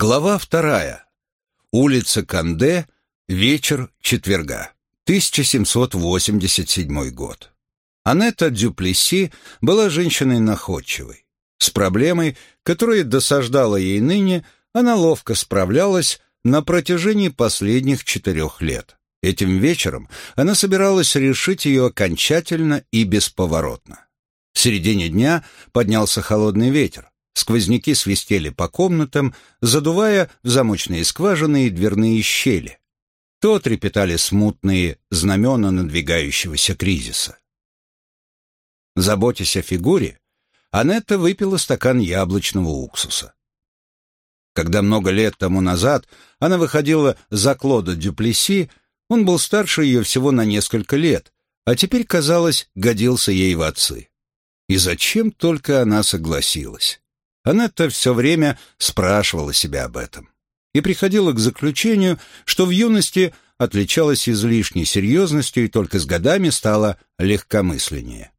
Глава вторая. Улица Канде. Вечер четверга. 1787 год. Анетта Дюплеси была женщиной находчивой. С проблемой, которая досаждала ей ныне, она ловко справлялась на протяжении последних четырех лет. Этим вечером она собиралась решить ее окончательно и бесповоротно. В середине дня поднялся холодный ветер. Сквозняки свистели по комнатам, задувая в замочные скважины и дверные щели. То трепетали смутные знамена надвигающегося кризиса. Заботясь о фигуре, Анетта выпила стакан яблочного уксуса. Когда много лет тому назад она выходила за Клода Дюплеси, он был старше ее всего на несколько лет, а теперь, казалось, годился ей в отцы. И зачем только она согласилась? Анетта все время спрашивала себя об этом и приходила к заключению, что в юности отличалась излишней серьезностью и только с годами стала легкомысленнее.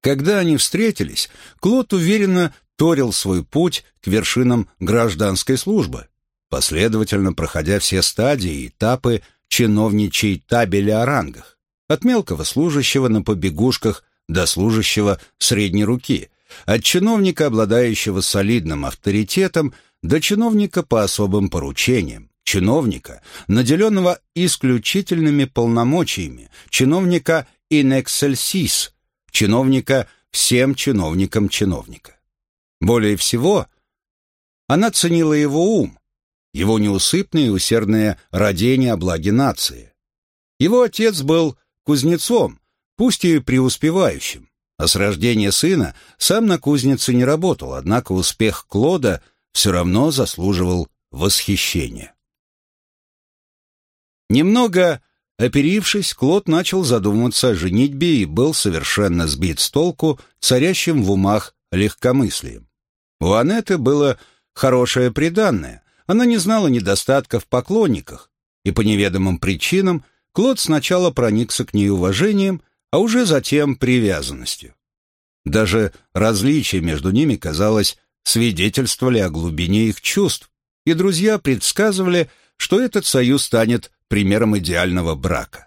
Когда они встретились, Клод уверенно торил свой путь к вершинам гражданской службы, последовательно проходя все стадии и этапы чиновничьей табели о рангах, от мелкого служащего на побегушках до служащего средней руки, от чиновника, обладающего солидным авторитетом, до чиновника по особым поручениям, чиновника, наделенного исключительными полномочиями, чиновника in excelsis, чиновника всем чиновникам чиновника. Более всего, она ценила его ум, его неусыпное и усердное родение о благе нации. Его отец был кузнецом, пусть и преуспевающим, а с рождения сына сам на кузнице не работал, однако успех Клода все равно заслуживал восхищения. Немного оперившись, Клод начал задумываться о женитьбе и был совершенно сбит с толку царящим в умах легкомыслием. У Анеты было хорошее приданное, она не знала недостатков в поклонниках, и по неведомым причинам Клод сначала проникся к ней уважением, а уже затем привязанностью. Даже различия между ними, казалось, свидетельствовали о глубине их чувств, и друзья предсказывали, что этот союз станет примером идеального брака.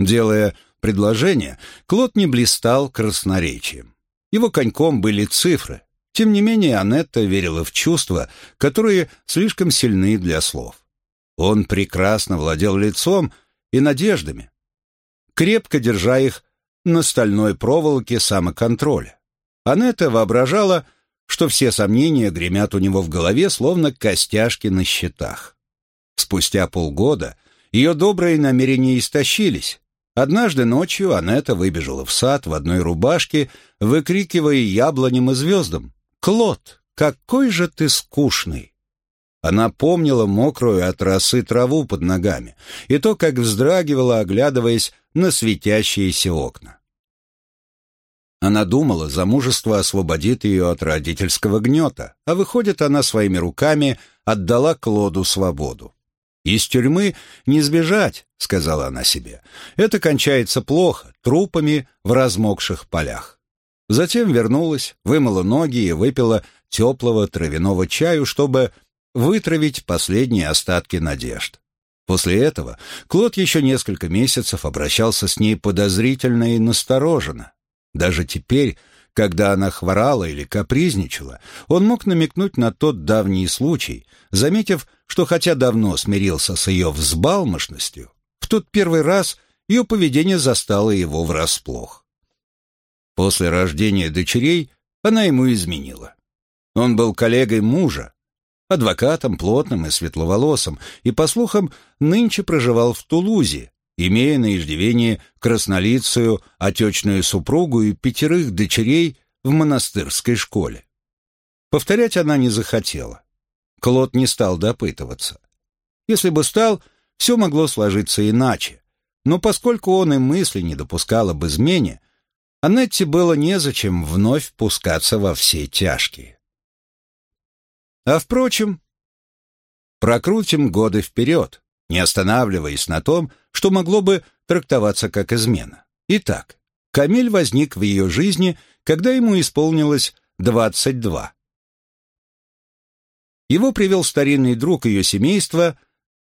Делая предложение, Клод не блистал красноречием. Его коньком были цифры. Тем не менее, Анетта верила в чувства, которые слишком сильны для слов. Он прекрасно владел лицом и надеждами, крепко держа их на стальной проволоке самоконтроля. Анетта воображала, что все сомнения гремят у него в голове, словно костяшки на счетах. Спустя полгода ее добрые намерения истощились. Однажды ночью Анетта выбежала в сад в одной рубашке, выкрикивая яблоням и звездам «Клод, какой же ты скучный!» Она помнила мокрую от росы траву под ногами и то, как вздрагивала, оглядываясь на светящиеся окна. Она думала, замужество освободит ее от родительского гнета, а выходит, она своими руками отдала Клоду свободу. «Из тюрьмы не сбежать», — сказала она себе. «Это кончается плохо, трупами в размокших полях». Затем вернулась, вымыла ноги и выпила теплого травяного чаю, чтобы вытравить последние остатки надежд. После этого Клод еще несколько месяцев обращался с ней подозрительно и настороженно. Даже теперь, когда она хворала или капризничала, он мог намекнуть на тот давний случай, заметив, что хотя давно смирился с ее взбалмошностью, в тот первый раз ее поведение застало его врасплох. После рождения дочерей она ему изменила. Он был коллегой мужа, адвокатом, плотным и светловолосым, и, по слухам, нынче проживал в Тулузе, имея на иждивении краснолицую отечную супругу и пятерых дочерей в монастырской школе. Повторять она не захотела. Клод не стал допытываться. Если бы стал, все могло сложиться иначе. Но поскольку он и мысли не допускал об измене, Анетте было незачем вновь пускаться во все тяжкие. А впрочем, прокрутим годы вперед, не останавливаясь на том, что могло бы трактоваться как измена. Итак, Камиль возник в ее жизни, когда ему исполнилось 22. Его привел старинный друг ее семейства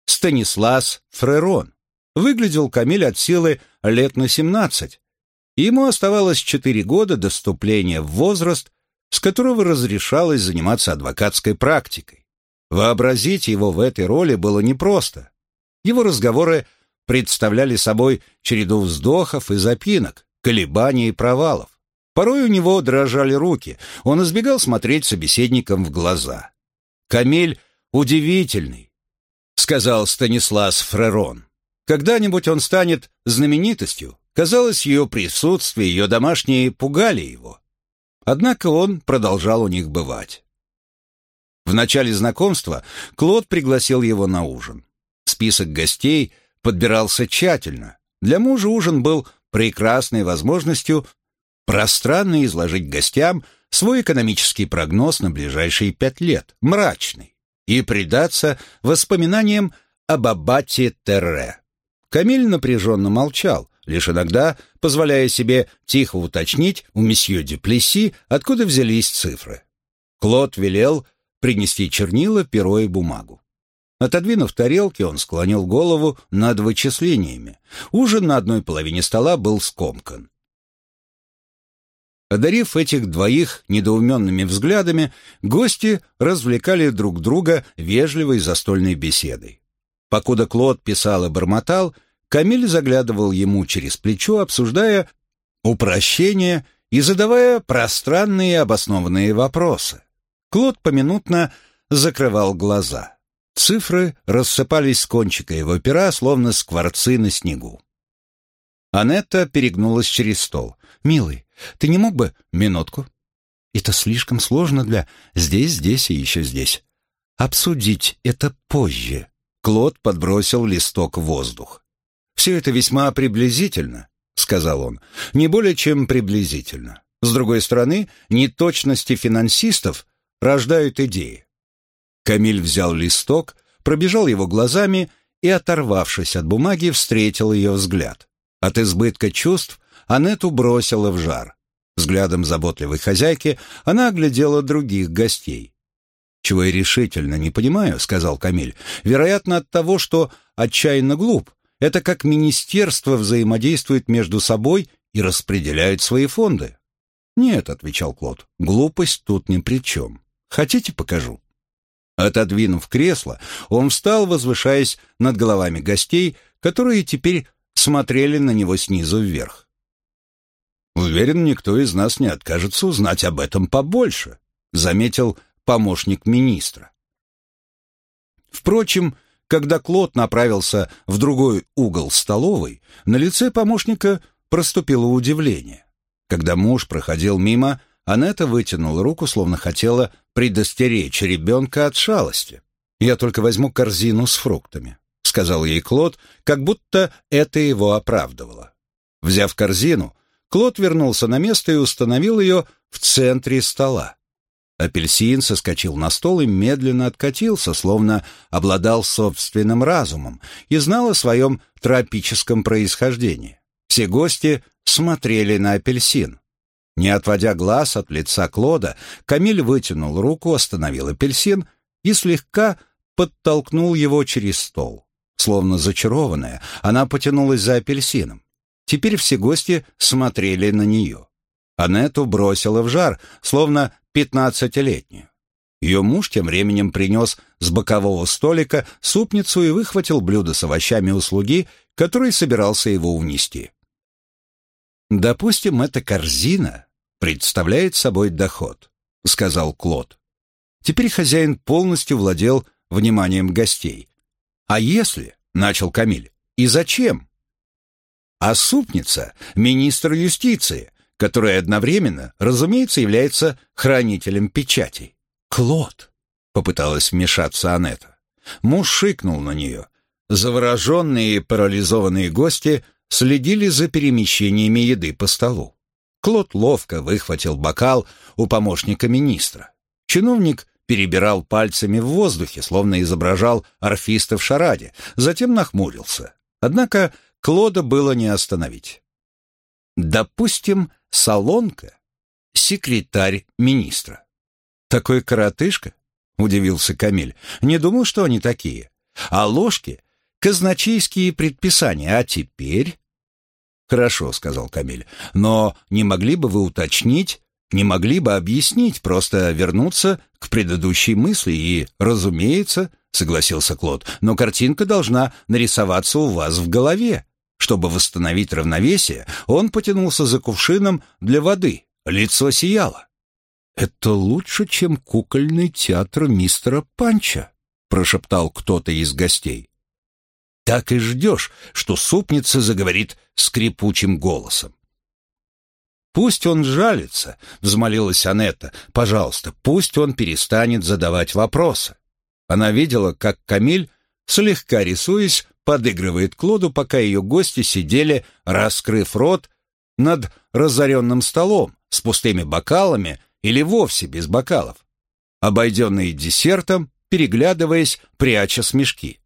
Станислас Фрерон. Выглядел Камиль от силы лет на семнадцать. Ему оставалось четыре года до вступления в возраст, с которого разрешалось заниматься адвокатской практикой. Вообразить его в этой роли было непросто. Его разговоры представляли собой череду вздохов и запинок, колебаний и провалов. Порой у него дрожали руки, он избегал смотреть собеседникам в глаза. «Камиль удивительный», — сказал Станислав Фрерон. «Когда-нибудь он станет знаменитостью. Казалось, ее присутствие, ее домашние пугали его. Однако он продолжал у них бывать. В начале знакомства Клод пригласил его на ужин. Список гостей подбирался тщательно. Для мужа ужин был прекрасной возможностью пространно изложить гостям свой экономический прогноз на ближайшие пять лет, мрачный, и предаться воспоминаниям об аббате Терре. Камиль напряженно молчал, лишь иногда позволяя себе тихо уточнить у месье Дюплеси, откуда взялись цифры. Клод велел принести чернила, перо и бумагу. Отодвинув тарелки, он склонил голову над вычислениями. Ужин на одной половине стола был скомкан. Одарив этих двоих недоуменными взглядами, гости развлекали друг друга вежливой застольной беседой. Покуда Клод писал и бормотал, Камиль заглядывал ему через плечо, обсуждая упрощения и задавая пространные обоснованные вопросы. Клод поминутно закрывал глаза. Цифры рассыпались с кончика его пера, словно скворцы на снегу. Анетта перегнулась через стол. «Милый, ты не мог бы минутку? Это слишком сложно для здесь, здесь и еще здесь. Обсудить это позже. Клод подбросил листок в воздух. Все это весьма приблизительно, сказал он. Не более чем приблизительно. С другой стороны, неточности финансистов рождают идеи. Камиль взял листок, пробежал его глазами и, оторвавшись от бумаги, встретил ее взгляд. От избытка чувств Анету бросила в жар. Взглядом заботливой хозяйки она оглядела других гостей. «Чего я решительно не понимаю», — сказал Камиль, «вероятно, от того, что отчаянно глуп. Это как министерство взаимодействует между собой и распределяет свои фонды». «Нет», — отвечал Клод, — «глупость тут ни при чем. Хотите, покажу?» Отодвинув кресло, он встал, возвышаясь над головами гостей, которые теперь смотрели на него снизу вверх. «Уверен, никто из нас не откажется узнать об этом побольше», заметил помощник министра. Впрочем, когда Клод направился в другой угол столовой, на лице помощника проступило удивление. Когда муж проходил мимо, Анетта вытянула руку, словно хотела предостеречь ребенка от шалости. «Я только возьму корзину с фруктами», — сказал ей Клод, как будто это его оправдывало. Взяв корзину, Клод вернулся на место и установил ее в центре стола. Апельсин соскочил на стол и медленно откатился, словно обладал собственным разумом и знал о своем тропическом происхождении. Все гости смотрели на апельсин. Не отводя глаз от лица Клода, Камиль вытянул руку, остановил апельсин и слегка подтолкнул его через стол. Словно зачарованная, она потянулась за апельсином. Теперь все гости смотрели на нее. Анетту бросила в жар, словно пятнадцатилетнюю. Ее муж тем временем принес с бокового столика супницу и выхватил блюдо с овощами услуги, который собирался его унести. «Допустим, эта корзина представляет собой доход», — сказал Клод. Теперь хозяин полностью владел вниманием гостей. «А если?» — начал Камиль. «И зачем?» а супница — министр юстиции, который одновременно, разумеется, является хранителем печатей. «Клод!» — попыталась вмешаться Анетта. Муж шикнул на нее. Завороженные и парализованные гости следили за перемещениями еды по столу. Клод ловко выхватил бокал у помощника министра. Чиновник перебирал пальцами в воздухе, словно изображал орфиста в шараде, затем нахмурился. Однако Клода было не остановить. Допустим, Солонка — секретарь министра. Такой коротышка? удивился Камиль. «Не думал, что они такие. А ложки — казначейские предписания, а теперь...» «Хорошо», — сказал Камиль, — «но не могли бы вы уточнить, не могли бы объяснить, просто вернуться к предыдущей мысли и, разумеется, — согласился Клод, — но картинка должна нарисоваться у вас в голове. Чтобы восстановить равновесие, он потянулся за кувшином для воды. Лицо сияло. «Это лучше, чем кукольный театр мистера Панча», — прошептал кто-то из гостей. Так и ждешь, что супница заговорит скрипучим голосом. «Пусть он жалится», — взмолилась Анетта. «Пожалуйста, пусть он перестанет задавать вопросы». Она видела, как Камиль, слегка рисуясь, подыгрывает Клоду, пока ее гости сидели, раскрыв рот, над разоренным столом с пустыми бокалами или вовсе без бокалов, обойденные десертом, переглядываясь, пряча смешки.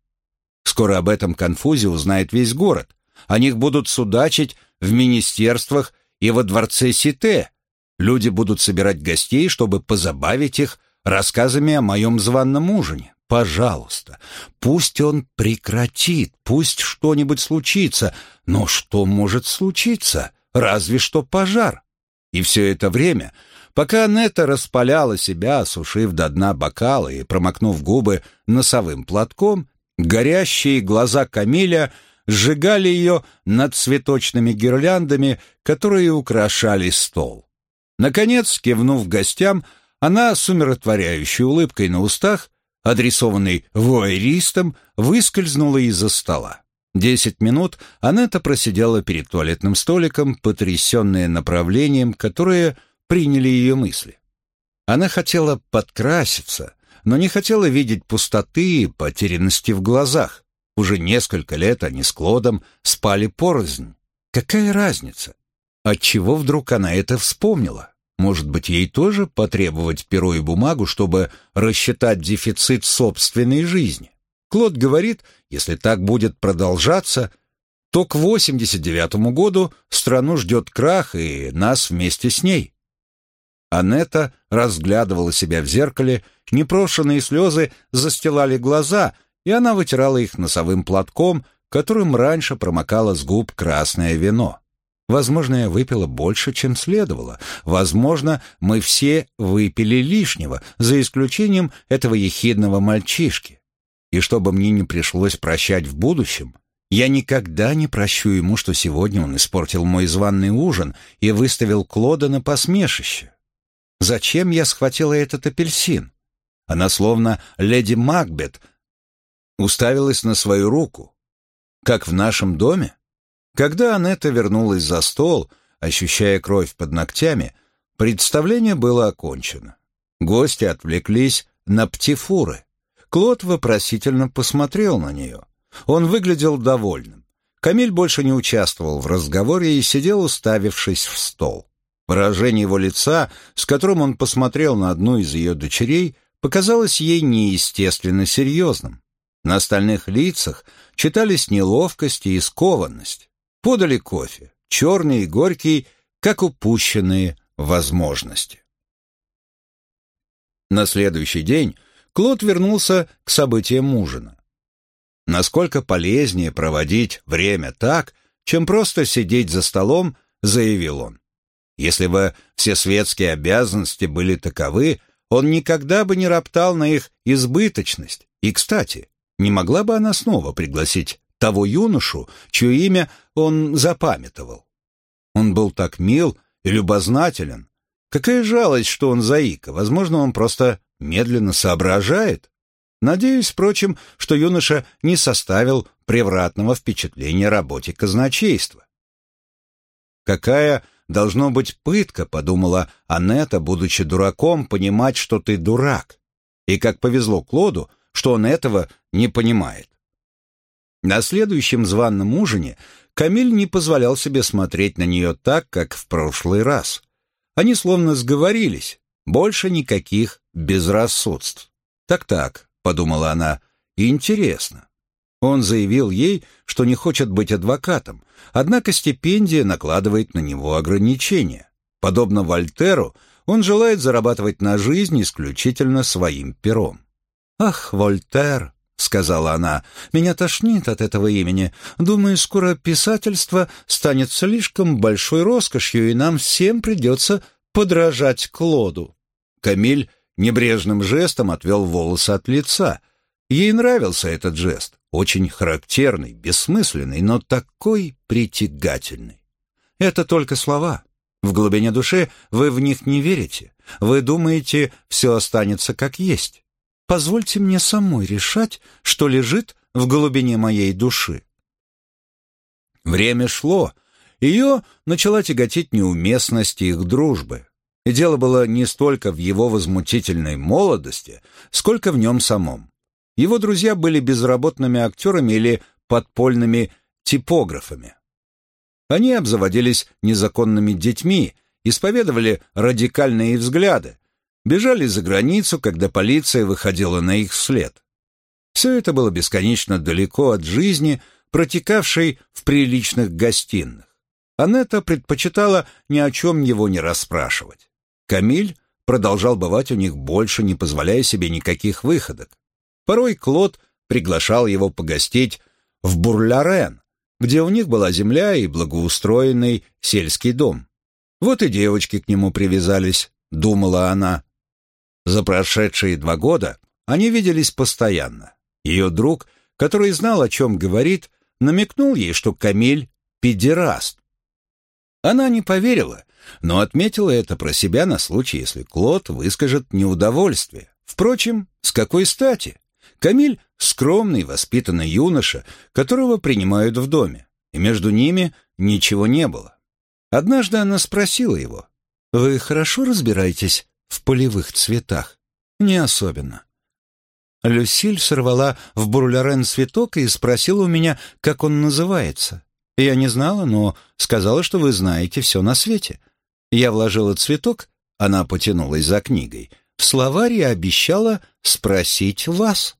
Скоро об этом конфузе узнает весь город. О них будут судачить в министерствах и во дворце Сите. Люди будут собирать гостей, чтобы позабавить их рассказами о моем званном ужине. Пожалуйста, пусть он прекратит, пусть что-нибудь случится. Но что может случиться? Разве что пожар. И все это время, пока Нета распаляла себя, осушив до дна бокала и промокнув губы носовым платком, Горящие глаза Камиля сжигали ее над цветочными гирляндами, которые украшали стол. Наконец, кивнув гостям, она с умиротворяющей улыбкой на устах, адресованной вуайеристам, выскользнула из-за стола. Десять минут Анетта просидела перед туалетным столиком, потрясенная направлением, которое приняли ее мысли. Она хотела подкраситься, но не хотела видеть пустоты и потерянности в глазах. Уже несколько лет они с Клодом спали порознь. Какая разница? Отчего вдруг она это вспомнила? Может быть, ей тоже потребовать перо и бумагу, чтобы рассчитать дефицит собственной жизни? Клод говорит, если так будет продолжаться, то к 89 году страну ждет крах и нас вместе с ней. Анетта разглядывала себя в зеркале, непрошенные слезы застилали глаза, и она вытирала их носовым платком, которым раньше промокала с губ красное вино. Возможно, я выпила больше, чем следовало. Возможно, мы все выпили лишнего, за исключением этого ехидного мальчишки. И чтобы мне не пришлось прощать в будущем, я никогда не прощу ему, что сегодня он испортил мой званный ужин и выставил Клода на посмешище. Зачем я схватила этот апельсин? Она словно леди Макбет уставилась на свою руку. Как в нашем доме? Когда Анетта вернулась за стол, ощущая кровь под ногтями, представление было окончено. Гости отвлеклись на птифуры. Клод вопросительно посмотрел на нее. Он выглядел довольным. Камиль больше не участвовал в разговоре и сидел, уставившись в стол. Выражение его лица, с которым он посмотрел на одну из ее дочерей, показалось ей неестественно серьезным. На остальных лицах читались неловкость и скованность. Подали кофе, черный и горький, как упущенные возможности. На следующий день Клод вернулся к событиям ужина. Насколько полезнее проводить время так, чем просто сидеть за столом, заявил он. Если бы все светские обязанности были таковы, он никогда бы не роптал на их избыточность. И, кстати, не могла бы она снова пригласить того юношу, чье имя он запамятовал? Он был так мил и любознателен. Какая жалость, что он заика. Возможно, он просто медленно соображает. Надеюсь, впрочем, что юноша не составил превратного впечатления работе казначейства. Какая должно быть пытка, подумала Анетта, будучи дураком, понимать, что ты дурак. И как повезло Клоду, что он этого не понимает. На следующем званном ужине Камиль не позволял себе смотреть на нее так, как в прошлый раз. Они словно сговорились, больше никаких безрассудств. «Так-так», — подумала она, — «интересно. Он заявил ей, что не хочет быть адвокатом, однако стипендия накладывает на него ограничения. Подобно Вольтеру, он желает зарабатывать на жизнь исключительно своим пером. «Ах, Вольтер!» — сказала она. «Меня тошнит от этого имени. Думаю, скоро писательство станет слишком большой роскошью, и нам всем придется подражать Клоду». Камиль небрежным жестом отвел волосы от лица. Ей нравился этот жест, очень характерный, бессмысленный, но такой притягательный. Это только слова. В глубине души вы в них не верите. Вы думаете, все останется как есть. Позвольте мне самой решать, что лежит в глубине моей души. Время шло, ее начала тяготить неуместность их дружбы. И дело было не столько в его возмутительной молодости, сколько в нем самом. Его друзья были безработными актерами или подпольными типографами. Они обзаводились незаконными детьми, исповедовали радикальные взгляды, бежали за границу, когда полиция выходила на их след. Все это было бесконечно далеко от жизни, протекавшей в приличных гостиных. Анетта предпочитала ни о чем его не расспрашивать. Камиль продолжал бывать у них больше, не позволяя себе никаких выходок. Порой Клод приглашал его погостить в Бурлярен, где у них была земля и благоустроенный сельский дом. Вот и девочки к нему привязались, думала она. За прошедшие два года они виделись постоянно. Ее друг, который знал, о чем говорит, намекнул ей, что Камиль — педераст. Она не поверила, но отметила это про себя на случай, если Клод выскажет неудовольствие. Впрочем, с какой стати? Камиль — скромный, воспитанный юноша, которого принимают в доме, и между ними ничего не было. Однажды она спросила его, «Вы хорошо разбираетесь в полевых цветах?» «Не особенно». Люсиль сорвала в бурлярен цветок и спросила у меня, как он называется. Я не знала, но сказала, что вы знаете все на свете. Я вложила цветок, она потянулась за книгой, в словарь и обещала спросить вас.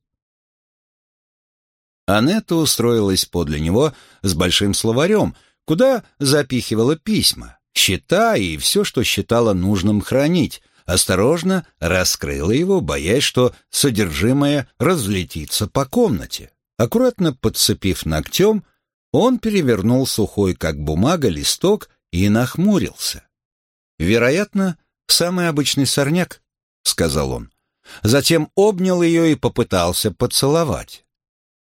Анетта устроилась подле него с большим словарем, куда запихивала письма, счета и все, что считала нужным хранить, осторожно раскрыла его, боясь, что содержимое разлетится по комнате. Аккуратно подцепив ногтем, он перевернул сухой, как бумага, листок и нахмурился. «Вероятно, самый обычный сорняк», — сказал он. Затем обнял ее и попытался поцеловать.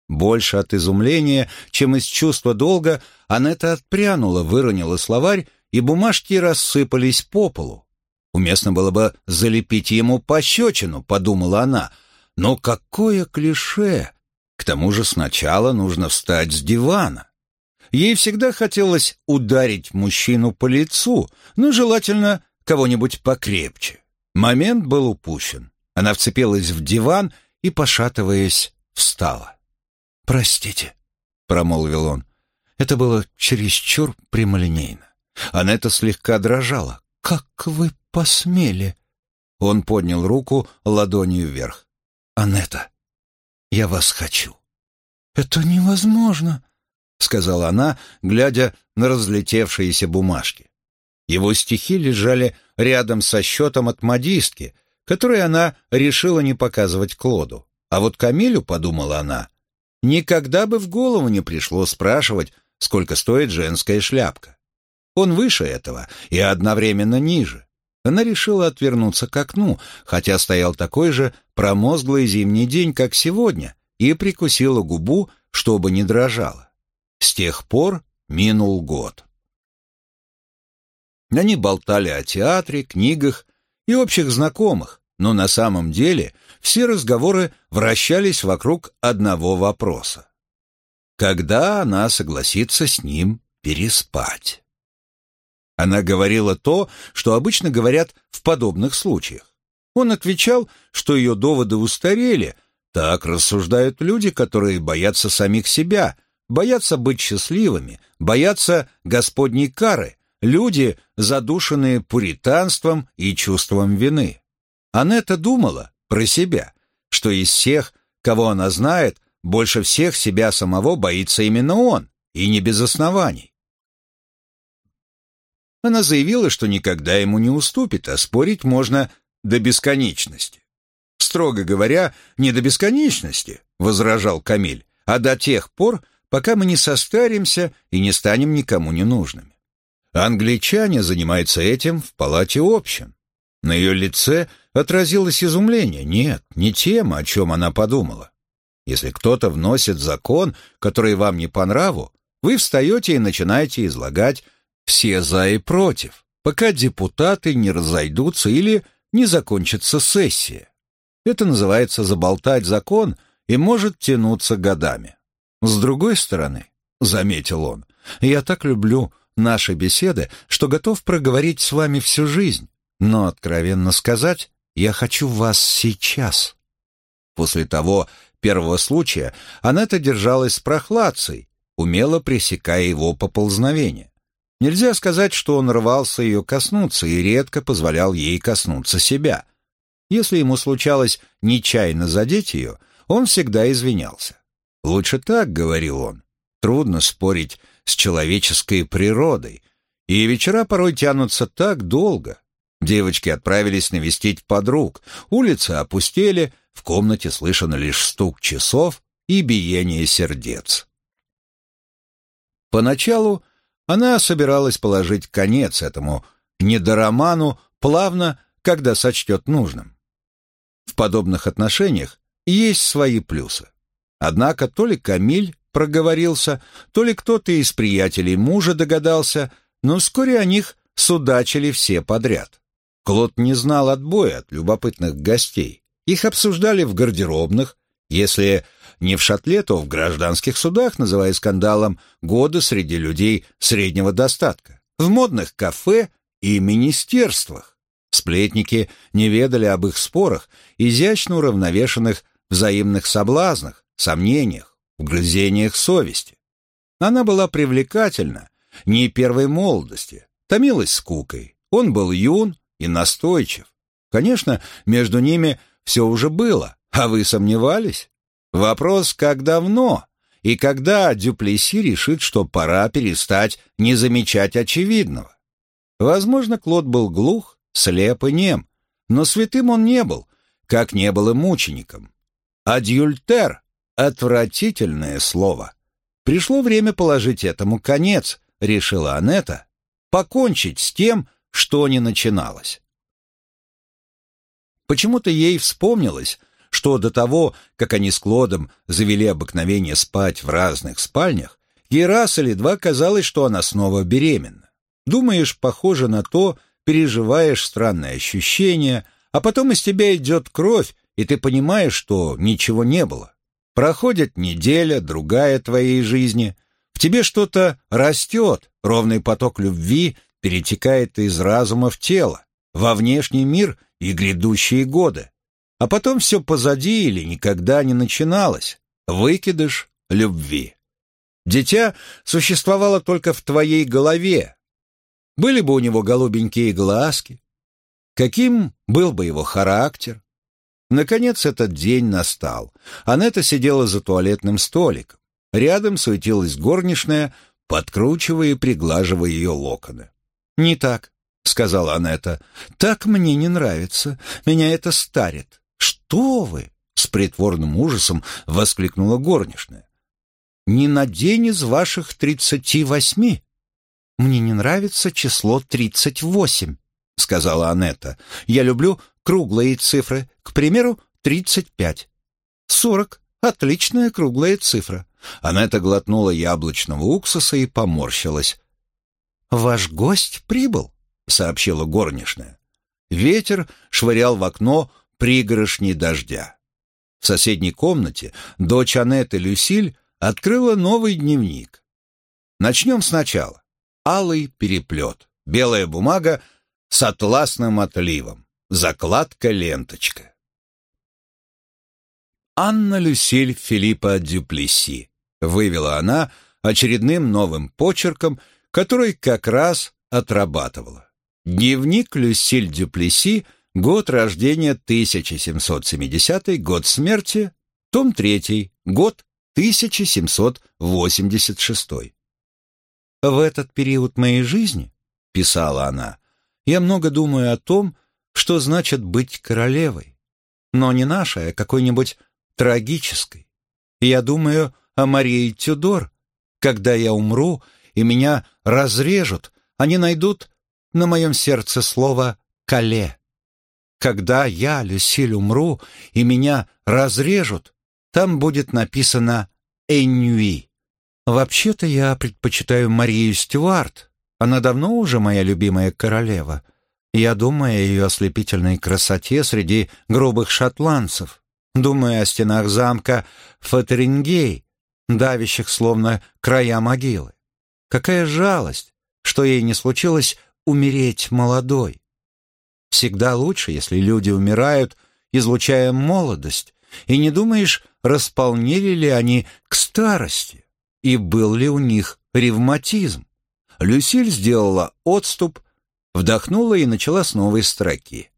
Больше от изумления, чем из чувства долга, Анетта отпрянула, выронила словарь, и бумажки рассыпались по полу. Уместно было бы залепить ему пощечину, подумала она. Но какое клише! К тому же сначала нужно встать с дивана. Ей всегда хотелось ударить мужчину по лицу, но желательно кого-нибудь покрепче. Момент был упущен. Она вцепилась в диван и, пошатываясь, встала. «Простите», — промолвил он. Это было чересчур прямолинейно. Анетта слегка дрожала. «Как вы посмели?» Он поднял руку ладонью вверх. «Анетта, я вас хочу». «Это невозможно», — сказала она, глядя на разлетевшиеся бумажки. Его стихи лежали рядом со счетом от модистки, который она решила не показывать Клоду. А вот Камилю, подумала она, Никогда бы в голову не пришло спрашивать, сколько стоит женская шляпка. Он выше этого и одновременно ниже. Она решила отвернуться к окну, хотя стоял такой же промозглый зимний день, как сегодня, и прикусила губу, чтобы не дрожала. С тех пор минул год. Они болтали о театре, книгах и общих знакомых, но на самом деле все разговоры вращались вокруг одного вопроса. Когда она согласится с ним переспать? Она говорила то, что обычно говорят в подобных случаях. Он отвечал, что ее доводы устарели, так рассуждают люди, которые боятся самих себя, боятся быть счастливыми, боятся Господней кары, люди, задушенные пуританством и чувством вины. Анетта думала, про себя, что из всех, кого она знает, больше всех себя самого боится именно он, и не без оснований. Она заявила, что никогда ему не уступит, а спорить можно до бесконечности. «Строго говоря, не до бесконечности», — возражал Камиль, «а до тех пор, пока мы не состаримся и не станем никому не нужными». Англичане занимаются этим в палате общин. На ее лице отразилось изумление. Нет, не тема, о чем она подумала. Если кто-то вносит закон, который вам не по нраву, вы встаете и начинаете излагать все «за» и «против», пока депутаты не разойдутся или не закончится сессия. Это называется заболтать закон и может тянуться годами. С другой стороны, заметил он, я так люблю наши беседы, что готов проговорить с вами всю жизнь, но, откровенно сказать, я хочу вас сейчас. После того первого случая Анетта держалась с прохладцей, умело пресекая его поползновение. Нельзя сказать, что он рвался ее коснуться и редко позволял ей коснуться себя. Если ему случалось нечаянно задеть ее, он всегда извинялся. «Лучше так», — говорил он. «Трудно спорить с человеческой природой, и вечера порой тянутся так долго». Девочки отправились навестить подруг, улицы опустели, в комнате слышно лишь стук часов и биение сердец. Поначалу она собиралась положить конец этому недороману плавно, когда сочтет нужным. В подобных отношениях есть свои плюсы. Однако то ли Камиль проговорился, то ли кто-то из приятелей мужа догадался, но вскоре о них судачили все подряд. Клод не знал отбоя от любопытных гостей. Их обсуждали в гардеробных, если не в шатле, то в гражданских судах, называя скандалом года среди людей среднего достатка, в модных кафе и министерствах. Сплетники не ведали об их спорах, изящно уравновешенных взаимных соблазнах, сомнениях, угрызениях совести. Она была привлекательна, не первой молодости, томилась скукой. Он был юн и настойчив. Конечно, между ними все уже было, а вы сомневались? Вопрос, как давно? И когда Дюплеси решит, что пора перестать не замечать очевидного? Возможно, Клод был глух, слеп и нем, но святым он не был, как не был и мучеником. Адюльтер — отвратительное слово. Пришло время положить этому конец, решила Анетта, покончить с тем, что не начиналось. Почему-то ей вспомнилось, что до того, как они с Клодом завели обыкновение спать в разных спальнях, ей раз или два казалось, что она снова беременна. Думаешь, похоже на то, переживаешь странное ощущение, а потом из тебя идет кровь, и ты понимаешь, что ничего не было. Проходит неделя, другая твоей жизни, в тебе что-то растет, ровный поток любви перетекает из разума в тело, во внешний мир и грядущие годы. А потом все позади или никогда не начиналось. Выкидыш любви. Дитя существовало только в твоей голове. Были бы у него голубенькие глазки. Каким был бы его характер? Наконец этот день настал. Анетта сидела за туалетным столиком. Рядом суетилась горничная, подкручивая и приглаживая ее локоны. «Не так», — сказала Анетта. «Так мне не нравится. Меня это старит. «Что вы?» — с притворным ужасом воскликнула горничная. «Не на день из ваших тридцати восьми. Мне не нравится число тридцать восемь», — сказала Анетта. «Я люблю круглые цифры, к примеру, тридцать пять. Сорок — отличная круглая цифра». Анетта глотнула яблочного уксуса и поморщилась. «Ваш гость прибыл», — сообщила горничная. Ветер швырял в окно пригоршни дождя. В соседней комнате дочь Анетты Люсиль открыла новый дневник. Начнем сначала. Алый переплет, белая бумага с атласным отливом, закладка-ленточка. Анна Люсиль Филиппа Дюплеси, вывела она очередным новым почерком, который как раз отрабатывала. Дневник Люсиль Дюплеси — Год рождения 1770, год смерти, том 3, год 1786. «В этот период моей жизни, — писала она, — я много думаю о том, что значит быть королевой. но не нашей, а какой-нибудь трагической. Я думаю о Марии Тюдор. Когда я умру, и меня разрежут, они найдут на моем сердце слово «кале». Когда я, Люсиль, умру, и меня разрежут, там будет написано «Эннюи». Вообще-то я предпочитаю Марию Стюарт. Она давно уже моя любимая королева. Я думаю о ее ослепительной красоте среди грубых шотландцев. Думаю о стенах замка Фатерингей, давящих словно края могилы. Какая жалость, что ей не случилось умереть молодой. Всегда лучше, если люди умирают, излучая молодость, и не думаешь, располнели ли они к старости, и был ли у них ревматизм. Люсиль сделала отступ, вдохнула и начала с новой строки.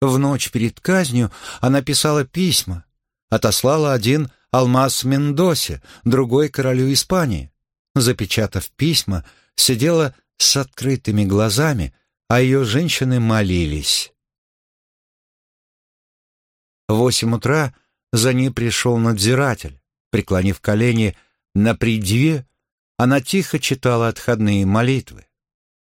В ночь перед казнью она писала письма, отослала один алмаз Мендосе, другой королю Испании. Запечатав письма, сидела с открытыми глазами, а ее женщины молились. В восемь утра за ней пришел надзиратель. Преклонив колени на придве, она тихо читала отходные молитвы.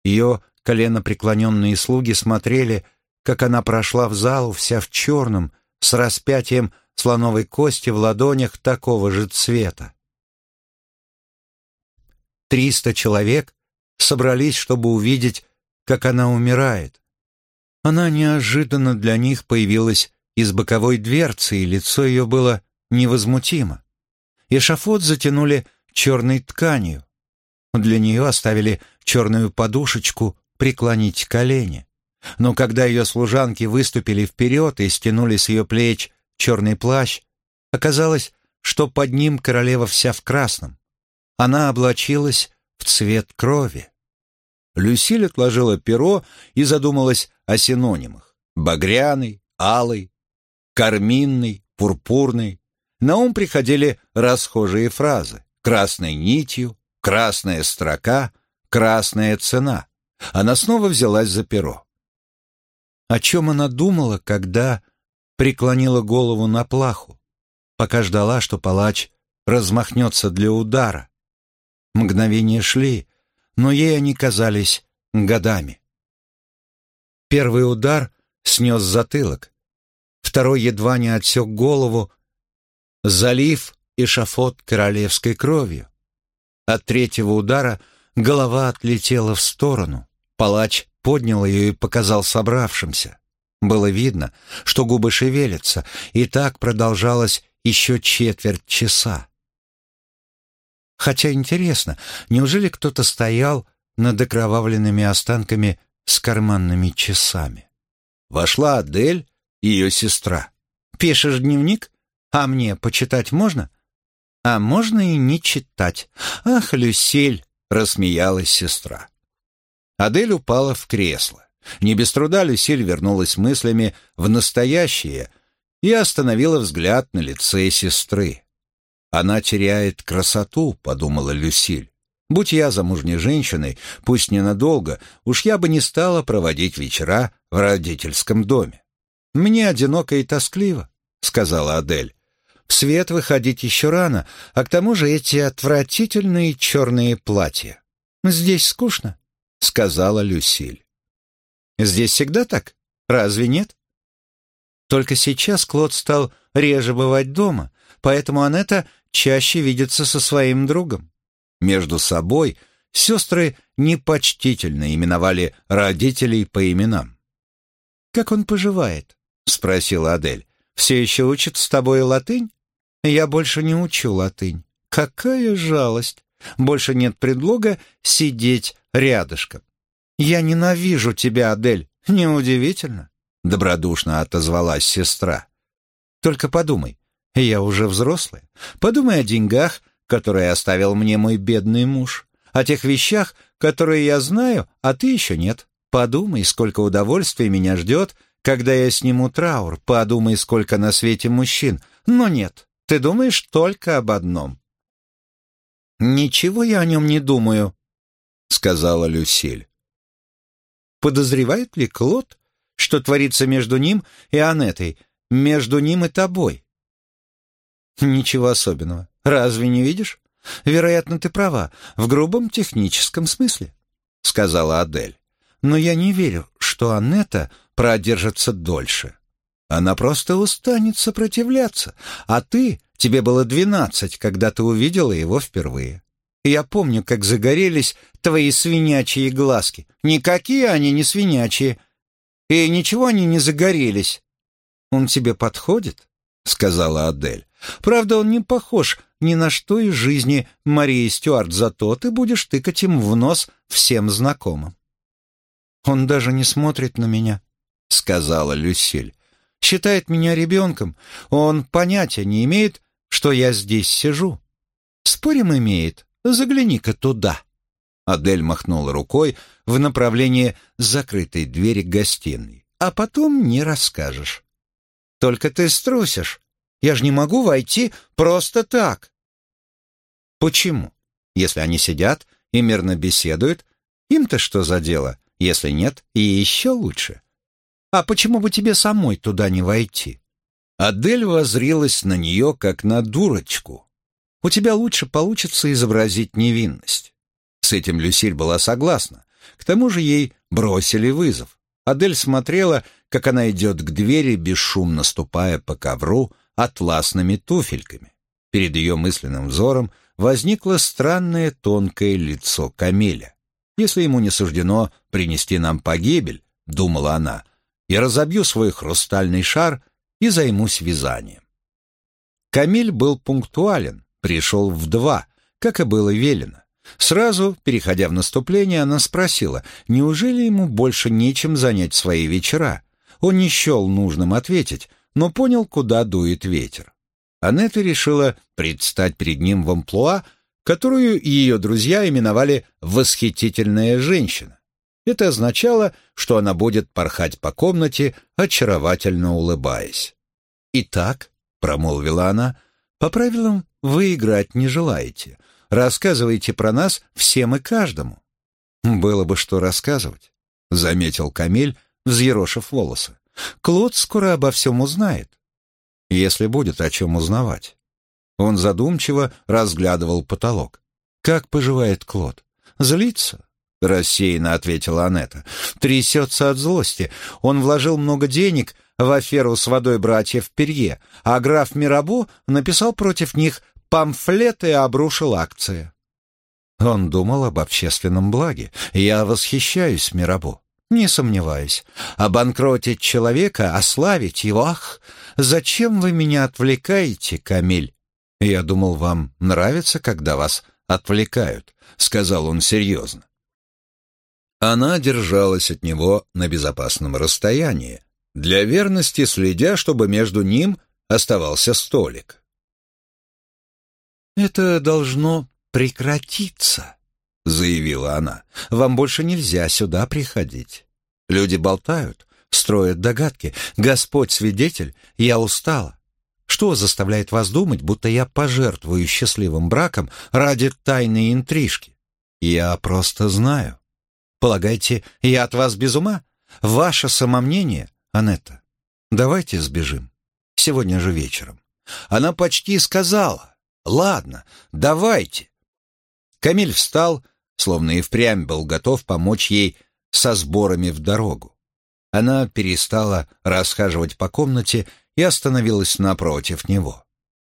Ее коленопреклоненные слуги смотрели, как она прошла в зал вся в черном, с распятием слоновой кости в ладонях такого же цвета. Триста человек собрались, чтобы увидеть, как она умирает. Она неожиданно для них появилась из боковой дверцы, и лицо ее было невозмутимо. Эшафот затянули черной тканью. Для нее оставили черную подушечку преклонить колени. Но когда ее служанки выступили вперед и стянули с ее плеч черный плащ, оказалось, что под ним королева вся в красном. Она облачилась в цвет крови. Люсиль отложила перо и задумалась о синонимах. Багряный, алый, карминный, пурпурный. На ум приходили расхожие фразы. Красной нитью, красная строка, красная цена. Она снова взялась за перо. О чем она думала, когда преклонила голову на плаху, пока ждала, что палач размахнется для удара. Мгновения шли, но ей они казались годами. Первый удар снес затылок, второй едва не отсек голову, залив эшафот королевской кровью. От третьего удара голова отлетела в сторону. Палач поднял ее и показал собравшимся. Было видно, что губы шевелятся, и так продолжалось еще четверть часа. Хотя интересно, неужели кто-то стоял над окровавленными останками с карманными часами? Вошла Адель, ее сестра. «Пишешь дневник? А мне почитать можно?» «А можно и не читать. Ах, Люсиль!» — рассмеялась сестра. Адель упала в кресло. Не без труда Люсиль вернулась мыслями в настоящее и остановила взгляд на лице сестры. «Она теряет красоту», — подумала Люсиль. «Будь я замужней женщиной, пусть ненадолго, уж я бы не стала проводить вечера в родительском доме». «Мне одиноко и тоскливо», — сказала Адель. «В свет выходить еще рано, а к тому же эти отвратительные черные платья. Здесь скучно», — сказала Люсиль. Здесь всегда так? Разве нет? Только сейчас Клод стал реже бывать дома, поэтому Анетта чаще видится со своим другом. Между собой сестры непочтительно именовали родителей по именам. «Как он поживает?» — спросила Адель. «Все еще учит с тобой латынь?» «Я больше не учу латынь. Какая жалость! Больше нет предлога сидеть рядышком. «Я ненавижу тебя, Адель. Неудивительно», — добродушно отозвалась сестра. «Только подумай, я уже взрослая. Подумай о деньгах, которые оставил мне мой бедный муж, о тех вещах, которые я знаю, а ты еще нет. Подумай, сколько удовольствия меня ждет, когда я сниму траур. Подумай, сколько на свете мужчин. Но нет, ты думаешь только об одном». «Ничего я о нем не думаю», — сказала Люсиль. Подозревает ли Клод, что творится между ним и Анетой, между ним и тобой?» «Ничего особенного. Разве не видишь? Вероятно, ты права, в грубом техническом смысле», — сказала Адель. «Но я не верю, что Аннета продержится дольше. Она просто устанет сопротивляться, а ты, тебе было двенадцать, когда ты увидела его впервые. Я помню, как загорелись твои свинячьи глазки. Никакие они не свинячьи. И ничего они не загорелись. Он тебе подходит?» — сказала Адель. «Правда, он не похож ни на что из жизни Марии Стюарт, зато ты будешь тыкать им в нос всем знакомым». «Он даже не смотрит на меня», — сказала Люсиль. «Считает меня ребенком. Он понятия не имеет, что я здесь сижу. Спорим, имеет. Загляни-ка туда». Адель махнула рукой в направлении закрытой двери гостиной. «А потом не расскажешь». «Только ты струсишь. Я же не могу войти просто так». «Почему? Если они сидят и мирно беседуют, им-то что за дело? Если нет, и еще лучше. А почему бы тебе самой туда не войти?» Адель возрилась на нее, как на дурочку. «У тебя лучше получится изобразить невинность». С этим Люсиль была согласна. К тому же ей бросили вызов. Адель смотрела, как она идет к двери, бесшумно ступая по ковру атласными туфельками. Перед ее мысленным взором возникло странное тонкое лицо Камиля. «Если ему не суждено принести нам погибель», — думала она, — «я разобью свой хрустальный шар и займусь вязанием». Камиль был пунктуален, пришел в два, как и было велено. Сразу, переходя в наступление, она спросила, неужели ему больше нечем занять свои вечера. Он не счел нужным ответить, но понял, куда дует ветер. Анетта решила предстать перед ним в амплуа, которую ее друзья именовали «восхитительная женщина». Это означало, что она будет порхать по комнате, очаровательно улыбаясь. «Итак», — промолвила она, — «по правилам вы играть не желаете. Рассказывайте про нас всем и каждому». «Было бы что рассказывать», — заметил Камиль, взъерошив волосы. «Клод скоро обо всем узнает, если будет о чем узнавать». Он задумчиво разглядывал потолок. «Как поживает Клод? Злится?» — рассеянно ответила Анетта. «Трясется от злости. Он вложил много денег в аферу с водой братьев Перье, а граф Мирабо написал против них памфлеты и обрушил акции». Он думал об общественном благе. Я восхищаюсь Мирабо. Не сомневаюсь. Обанкротить человека, ославить его, ах, зачем вы меня отвлекаете, Камиль? Я думал, вам нравится, когда вас отвлекают, сказал он серьезно. Она держалась от него на безопасном расстоянии, для верности следя, чтобы между ним оставался столик. «Это должно прекратиться», заявила она. «Вам больше нельзя сюда приходить. Люди болтают, строят догадки. Господь свидетель, я устала. Что заставляет вас думать, будто я пожертвую счастливым браком ради тайной интрижки? Я просто знаю. Полагаете, я от вас без ума? Ваше самомнение, Анетта. Давайте сбежим. Сегодня же вечером. Она почти сказала. Ладно, давайте. Камиль встал, словно и впрямь был готов помочь ей со сборами в дорогу. Она перестала расхаживать по комнате и остановилась напротив него.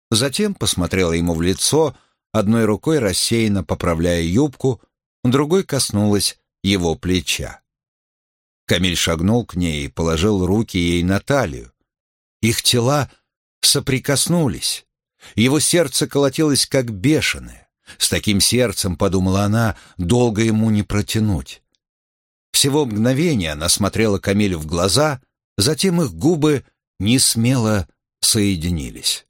Затем посмотрела ему в лицо, одной рукой рассеянно поправляя юбку, другой коснулась его плеча. Камиль шагнул к ней и положил руки ей на талию. Их тела соприкоснулись. Его сердце колотилось как бешеное. С таким сердцем, подумала она, долго ему не протянуть. Всего мгновения она смотрела Камилю в глаза, затем их губы не смело соединились.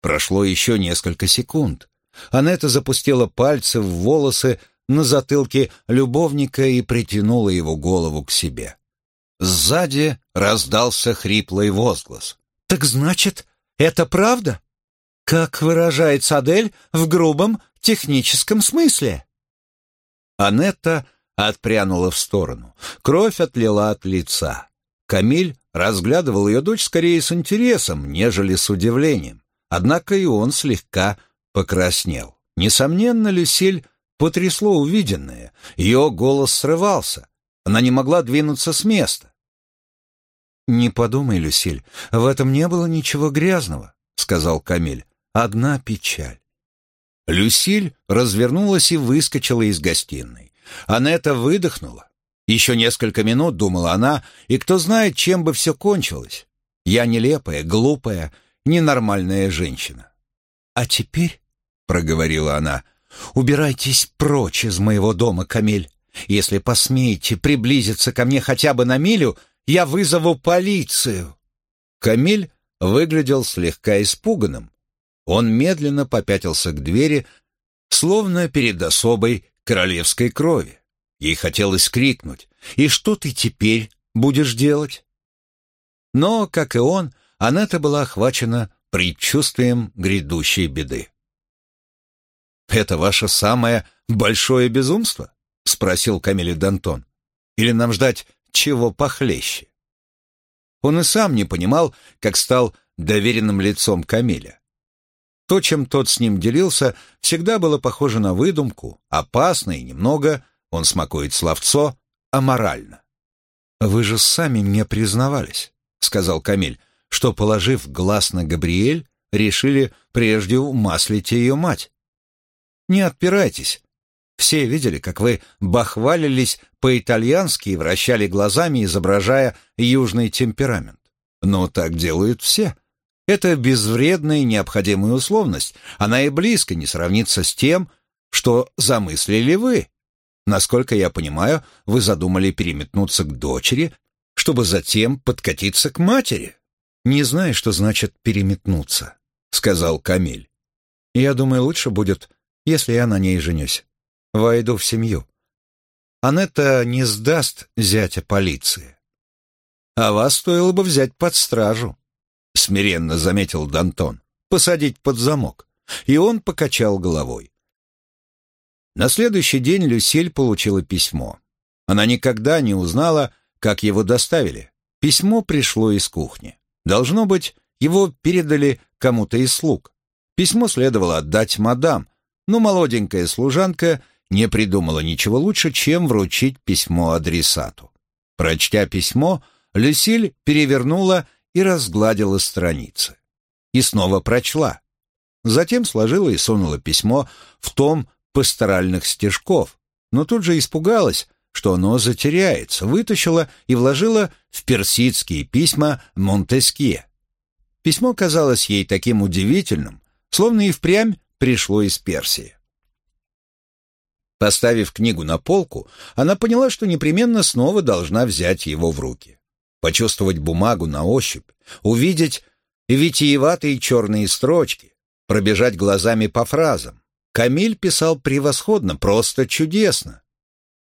Прошло еще несколько секунд. Анетта запустила пальцы в волосы на затылке любовника и притянула его голову к себе. Сзади раздался хриплый возглас. «Так значит, это правда?» Как выражается Адель в грубом техническом смысле. Анетта отпрянула в сторону. Кровь отлила от лица. Камиль разглядывал ее дочь скорее с интересом, нежели с удивлением. Однако и он слегка покраснел. Несомненно, Люсиль потрясло увиденное. Ее голос срывался. Она не могла двинуться с места. «Не подумай, Люсиль, в этом не было ничего грязного», — сказал Камиль. «Одна печаль». Люсиль развернулась и выскочила из гостиной. Анетта выдохнула. Еще несколько минут, думала она, и кто знает, чем бы все кончилось. Я нелепая, глупая, ненормальная женщина. «А теперь», — проговорила она, — «убирайтесь прочь из моего дома, Камиль. Если посмеете приблизиться ко мне хотя бы на милю, я вызову полицию». Камиль выглядел слегка испуганным. Он медленно попятился к двери, словно перед особой королевской крови. Ей хотелось крикнуть «И что ты теперь будешь делать?» Но, как и он, Анетта была охвачена предчувствием грядущей беды. «Это ваше самое большое безумство?» — спросил Камиль Д'Антон. «Или нам ждать чего похлеще?» Он и сам не понимал, как стал доверенным лицом Камиля. То, чем тот с ним делился, всегда было похоже на выдумку, опасно и немного, он смакует словцо, аморально. «Вы же сами мне признавались», — сказал Камиль, что, положив глаз на Габриэль, решили прежде умаслить ее мать. «Не отпирайтесь. Все видели, как вы бахвалились по-итальянски и вращали глазами, изображая южный темперамент. Но так делают все. Это безвредная и необходимая условность. Она и близко не сравнится с тем, что замыслили вы. Насколько я понимаю, вы задумали переметнуться к дочери, чтобы затем подкатиться к матери. Не знаю, что значит переметнуться, сказал Камиль. Я думаю, лучше будет, если я на ней женюсь. Войду в семью. Анетта не сдаст зятя полиции. А вас стоило бы взять под стражу, смиренно заметил Дантон. Посадить под замок. И он покачал головой. На следующий день Люсиль получила письмо. Она никогда не узнала, как его доставили. Письмо пришло из кухни. Должно быть, его передали кому-то из слуг. Письмо следовало отдать мадам, но молоденькая служанка не придумала ничего лучше, чем вручить письмо адресату. Прочтя письмо, Люсиль перевернула и разгладила страницы. И снова прочла. Затем сложила и сунула письмо в том пасторальных стежков, но тут же испугалась, что оно затеряется, вытащила и вложила в персидские письма Монтескье. Письмо казалось ей таким удивительным, словно и впрямь пришло из Персии. Поставив книгу на полку, она поняла, что непременно снова должна взять его в руки. Почувствовать бумагу на ощупь, увидеть витиеватые черные строчки, пробежать глазами по фразам. Камиль писал превосходно, просто чудесно.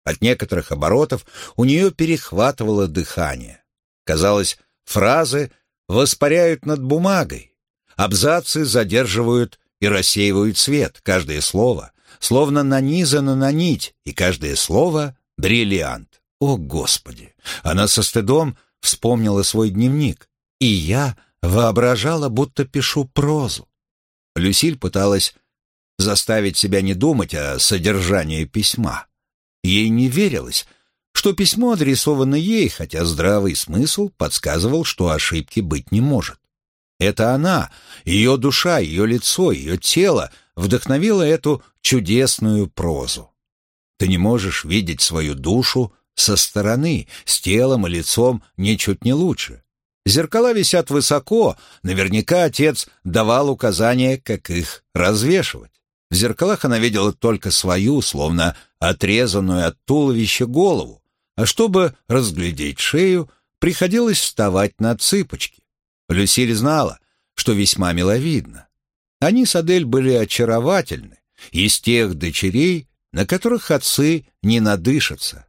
От некоторых оборотов у нее перехватывало дыхание. Казалось, фразы воспаряют над бумагой, абзацы задерживают и рассеивают свет, каждое слово словно нанизано на нить, и каждое слово — бриллиант. О, Господи! Она со стыдом вспомнила свой дневник, и я воображала, будто пишу прозу. Люсиль пыталась заставить себя не думать о содержании письма. Ей не верилось, что письмо адресовано ей, хотя здравый смысл подсказывал, что ошибки быть не может. Это она, ее душа, ее лицо, ее тело вдохновило эту чудесную прозу. Ты не можешь видеть свою душу со стороны, с телом и лицом ничуть не лучше. Зеркала висят высоко, наверняка отец давал указания, как их развешивать. В зеркалах она видела только свою, словно отрезанную от туловища голову, а чтобы разглядеть шею, приходилось вставать на цыпочки. Люсиль знала, что весьма миловидно. Они с Адель были очаровательны, из тех дочерей, на которых отцы не надышатся.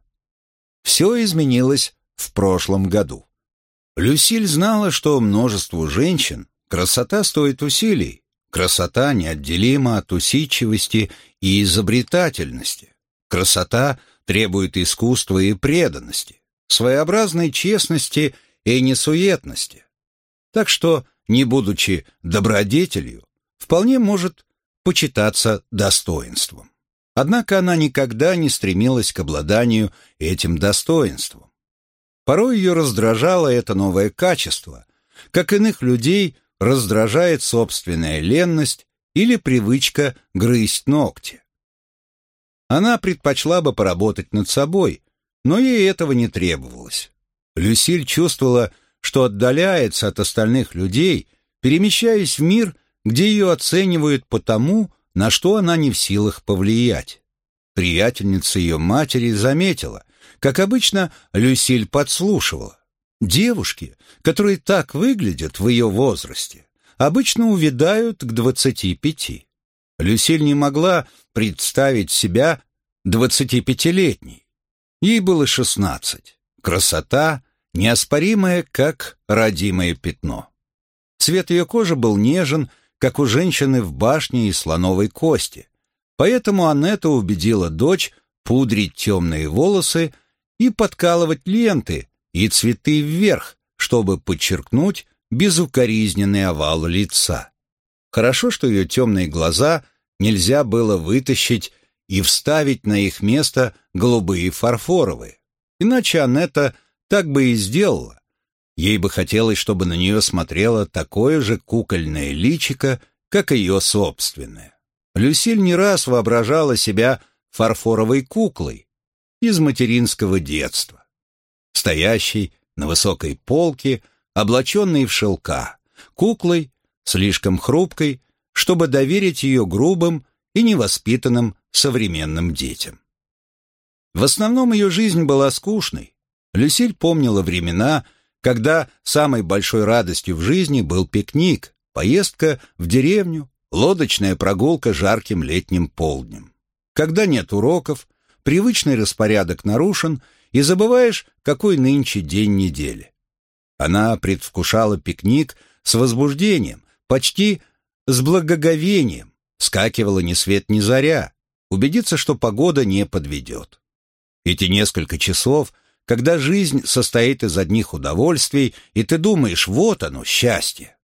Все изменилось в прошлом году. Люсиль знала, что множеству женщин красота стоит усилий, Красота неотделима от усидчивости и изобретательности. Красота требует искусства и преданности, своеобразной честности и несуетности. Так что, не будучи добродетелью, вполне может почитаться достоинством. Однако она никогда не стремилась к обладанию этим достоинством. Порой ее раздражало это новое качество, как иных людей раздражает собственная ленность или привычка грызть ногти. Она предпочла бы поработать над собой, но ей этого не требовалось. Люсиль чувствовала, что отдаляется от остальных людей, перемещаясь в мир, где ее оценивают по тому, на что она не в силах повлиять. Приятельница ее матери заметила, как обычно, Люсиль подслушивала. Девушки, которые так выглядят в ее возрасте, обычно увядают к двадцати пяти. Люсиль не могла представить себя двадцатипятилетней. Ей было шестнадцать. Красота неоспоримая, как родимое пятно. Цвет ее кожи был нежен, как у женщины в башне из слоновой кости, поэтому Анетта убедила дочь пудрить темные волосы и подкалывать ленты и цветы вверх, чтобы подчеркнуть безукоризненный овал лица. Хорошо, что ее темные глаза нельзя было вытащить и вставить на их место голубые фарфоровые, иначе Анетта так бы и сделала. Ей бы хотелось, чтобы на нее смотрело такое же кукольное личико, как ее собственное. Люсиль не раз воображала себя фарфоровой куклой из материнского детства, стоящей на высокой полке, облаченной в шелка, куклой, слишком хрупкой, чтобы доверить ее грубым и невоспитанным современным детям. В основном ее жизнь была скучной. Люсиль помнила времена, когда самой большой радостью в жизни был пикник, поездка в деревню, лодочная прогулка жарким летним полднем. Когда нет уроков, привычный распорядок нарушен, и забываешь, какой нынче день недели. Она предвкушала пикник с возбуждением, почти с благоговением, скакивала ни свет ни заря, убедиться, что погода не подведет. Эти несколько часов, когда жизнь состоит из одних удовольствий, и ты думаешь, вот оно, счастье.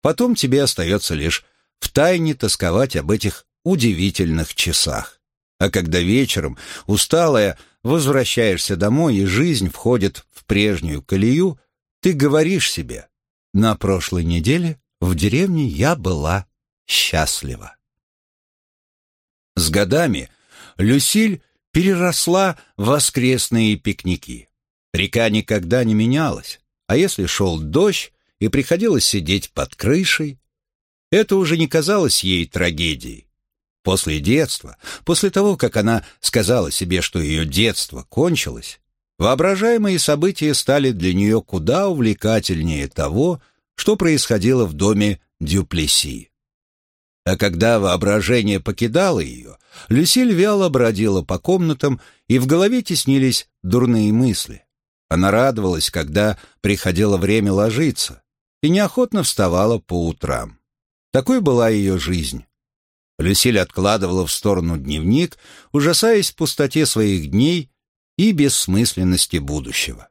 Потом тебе остается лишь втайне тосковать об этих удивительных часах. А когда вечером, усталая, возвращаешься домой, и жизнь входит в прежнюю колею, ты говоришь себе, на прошлой неделе в деревне я была счастлива. С годами Люсиль переросла в воскресные пикники. Река никогда не менялась, а если шел дождь и приходилось сидеть под крышей, это уже не казалось ей трагедией. После детства, после того, как она сказала себе, что ее детство кончилось, воображаемые события стали для нее куда увлекательнее того, что происходило в доме Дюплеси. А когда воображение покидало ее, Люсиль вяло бродила по комнатам, и в голове теснились дурные мысли. Она радовалась, когда приходило время ложиться, и неохотно вставала по утрам. Такой была ее жизнь. Люсиль откладывала в сторону дневник, ужасаясь пустоте своих дней и бессмысленности будущего.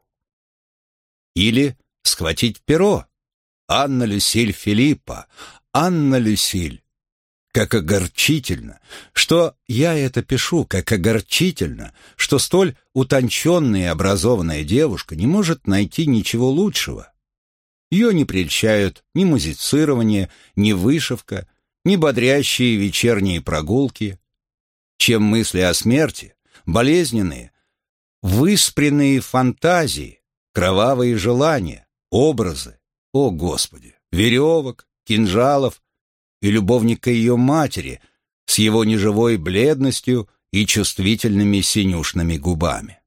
Или схватить перо. Анна Люсиль Филиппа, Анна Люсиль. Как огорчительно, что я это пишу, как огорчительно, что столь утонченная и образованная девушка не может найти ничего лучшего. Ее не прельщают ни музицирование, ни вышивка, ни бодрящие вечерние прогулки, чем мысли о смерти, болезненные, выспренные фантазии, кровавые желания, образы, о Господи, веревок, кинжалов, и любовника ее матери с его неживой бледностью и чувствительными синюшными губами.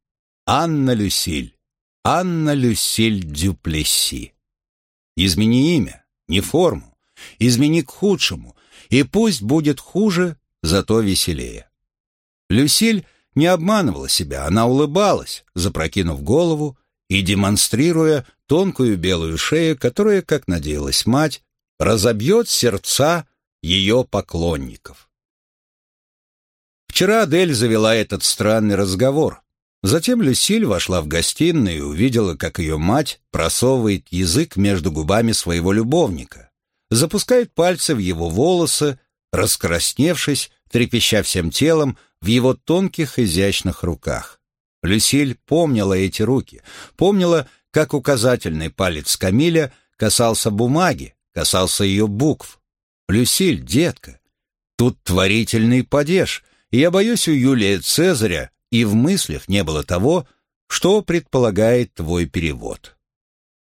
Анна Люсиль, Анна Люсиль Дюплесси. Измени имя, не форму, измени к худшему, и пусть будет хуже, зато веселее. Люсиль не обманывала себя, она улыбалась, запрокинув голову и демонстрируя тонкую белую шею, которая, как надеялась мать, разобьет сердца ее поклонников. Вчера Адель завела этот странный разговор. Затем Люсиль вошла в гостиную и увидела, как ее мать просовывает язык между губами своего любовника, запускает пальцы в его волосы, раскрасневшись, трепеща всем телом в его тонких изящных руках. Люсиль помнила эти руки, помнила, как указательный палец Камиля касался бумаги, касался ее букв. «Люсиль, детка, тут творительный падеж, и я боюсь, у Юлия Цезаря и в мыслях не было того, что предполагает твой перевод.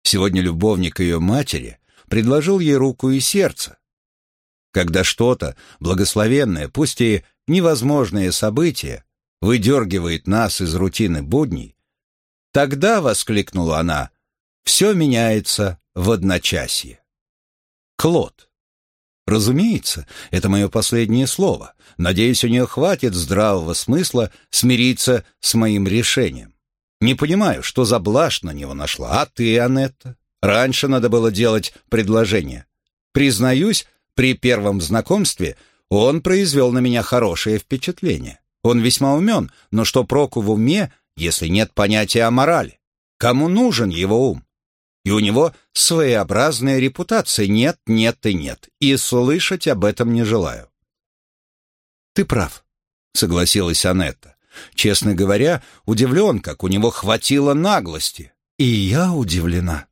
Сегодня любовник ее матери предложил ей руку и сердце. Когда что-то, благословенное, пусть и невозможное событие, выдергивает нас из рутины будней, тогда, — воскликнула она, — все меняется в одночасье. Клод. Разумеется, это мое последнее слово. Надеюсь, у нее хватит здравого смысла смириться с моим решением. Не понимаю, что за блажь на него нашла. А ты, Анетта? Раньше надо было делать предложение. Признаюсь, при первом знакомстве он произвел на меня хорошее впечатление. Он весьма умен, но что проку в уме, если нет понятия о морали? Кому нужен его ум? И у него своеобразная репутация «нет, нет и нет», и слышать об этом не желаю. «Ты прав», — согласилась Анетта. «Честно говоря, удивлен, как у него хватило наглости. И я удивлена».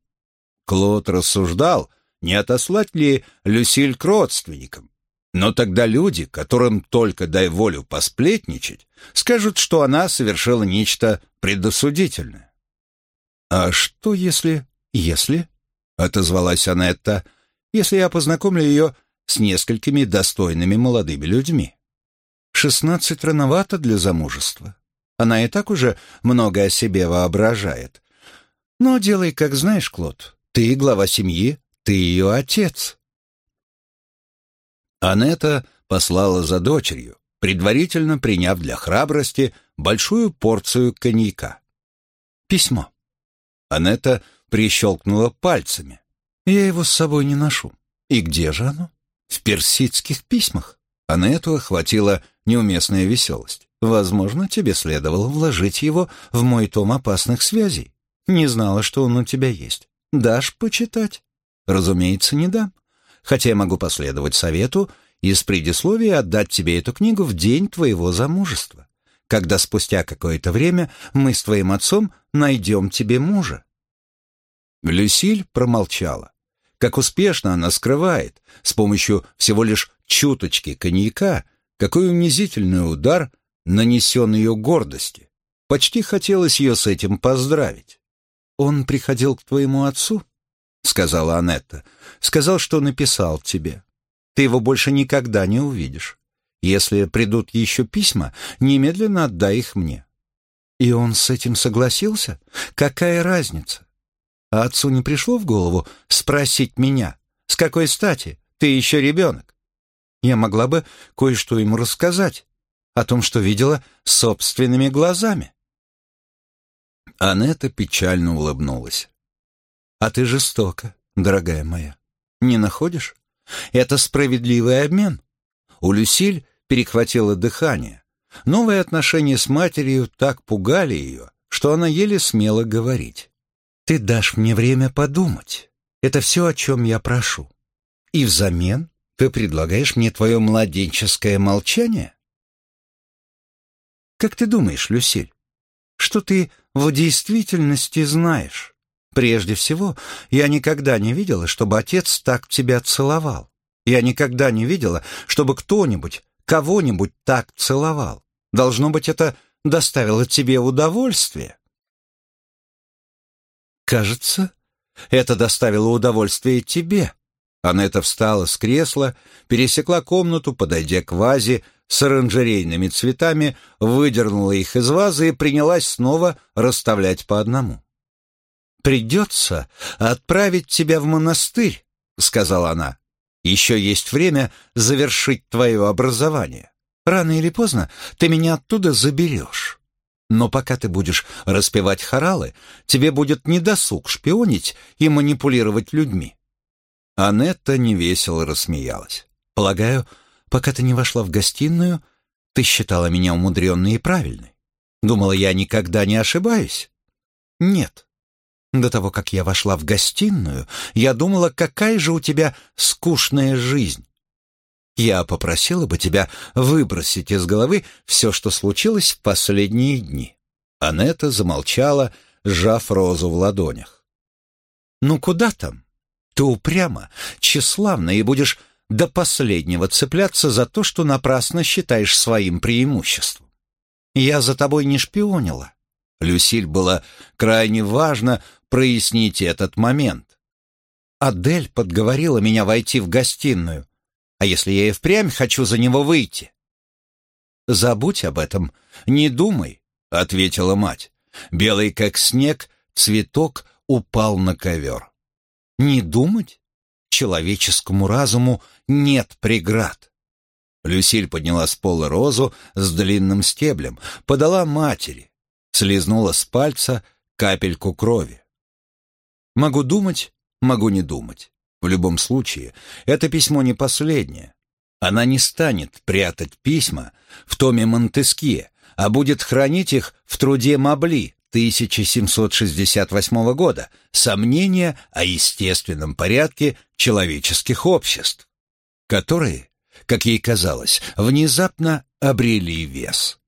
Клод рассуждал, не отослать ли Люсиль к родственникам. Но тогда люди, которым только дай волю посплетничать, скажут, что она совершила нечто предосудительное. А что если «Если», — отозвалась Анетта, «если я познакомлю ее с несколькими достойными молодыми людьми. Шестнадцать рановато для замужества. Она и так уже много о себе воображает. Но делай, как знаешь, Клод. Ты глава семьи, ты ее отец». Анетта послала за дочерью, предварительно приняв для храбрости большую порцию коньяка. Письмо. Анетта прищелкнула пальцами. «Я его с собой не ношу. И где же оно?» «В персидских письмах». А на это хватила неуместная веселость. «Возможно, тебе следовало вложить его в мой том опасных связей. Не знала, что он у тебя есть. Дашь почитать?» «Разумеется, не дам. Хотя я могу последовать совету и с предисловия отдать тебе эту книгу в день твоего замужества, когда спустя какое-то время мы с твоим отцом найдем тебе мужа. Люсиль промолчала. Как успешно она скрывает, с помощью всего лишь чуточки коньяка, какой унизительный удар нанесен ее гордости. Почти хотелось ее с этим поздравить. «Он приходил к твоему отцу?» — сказала Анетта. «Сказал, что написал тебе. Ты его больше никогда не увидишь. Если придут еще письма, немедленно отдай их мне». «И он с этим согласился? Какая разница? А отцу не пришло в голову спросить меня, с какой стати ты еще ребенок? Я могла бы кое-что ему рассказать о том, что видела собственными глазами. Анетта печально улыбнулась. «А ты жестока, дорогая моя. Не находишь? Это справедливый обмен». У Люсиль перехватило дыхание. Новые отношения с матерью так пугали ее, что она еле смела говорить. Ты дашь мне время подумать. Это все, о чем я прошу. И взамен ты предлагаешь мне твое младенческое молчание? Как ты думаешь, Люсиль, что ты в действительности знаешь? Прежде всего, я никогда не видела, чтобы отец так тебя целовал. Я никогда не видела, чтобы кто-нибудь, кого-нибудь так целовал. Должно быть, это доставило тебе удовольствие. «Кажется, это доставило удовольствие тебе». Анетта встала с кресла, пересекла комнату, подойдя к вазе с оранжерейными цветами, выдернула их из вазы и принялась снова расставлять по одному. «Придется отправить тебя в монастырь», — сказала она. «Еще есть время завершить твое образование. Рано или поздно ты меня оттуда заберешь». Но пока ты будешь распевать хоралы, тебе будет недосуг шпионить и манипулировать людьми». Анетта невесело рассмеялась. «Полагаю, пока ты не вошла в гостиную, ты считала меня умудренной и правильной. Думала, я никогда не ошибаюсь? Нет. До того, как я вошла в гостиную, я думала, какая же у тебя скучная жизнь. Я попросила бы тебя выбросить из головы все, что случилось в последние дни. Анетта замолчала, сжав розу в ладонях. «Ну куда там? Ты упряма, тщеславна и будешь до последнего цепляться за то, что напрасно считаешь своим преимуществом. Я за тобой не шпионила. Люсиль было крайне важно прояснить этот момент. Адель подговорила меня войти в гостиную. А если я и впрямь хочу за него выйти? Забудь об этом, не думай, — ответила мать. Белый, как снег, цветок упал на ковер. Не думать? Человеческому разуму нет преград. Люсиль подняла с пола розу с длинным стеблем, подала матери, слезнула с пальца капельку крови. Могу думать, могу не думать. В любом случае, это письмо не последнее. Она не станет прятать письма в томе Монтескье, а будет хранить их в труде Мабли 1768 года «Сомнения о естественном порядке человеческих обществ», которые, как ей казалось, внезапно обрели вес.